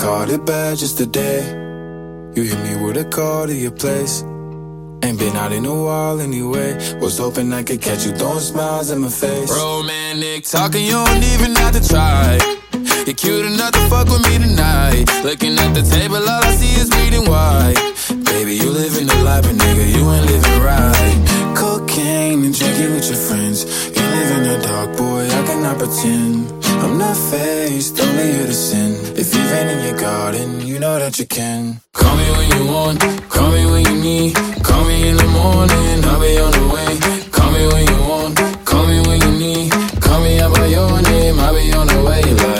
caught it bad just today. You hit me with a call to your place. Ain't been out in a while anyway. Was hoping I could catch you throwing smiles in my face. Romantic talking, you don't even have to try. You're cute enough to fuck with me tonight. Looking at the table, all I see is bleeding white. Baby, you living the life, but nigga, you ain't living right. Cocaine and drinking with your friends. Live in the dark, boy, I cannot pretend. I'm not faced, only here to sin. If you've in your garden, you know that you can. Call me when you want, call me when you need. Call me in the morning, I'll be on the way. Call me when you want, call me when you need. Call me out by your name, I'll be on the way. Like,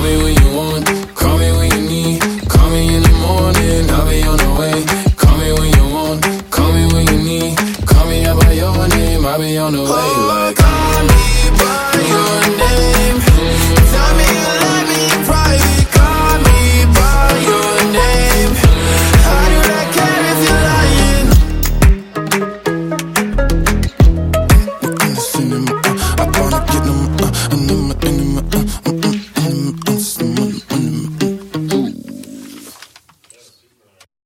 Call me when you want, call me when you need. Call me in the morning, I'll be on the way. Call me when you want, call me when you need. Call me by your name, I'll be on the way. Like call me by your name.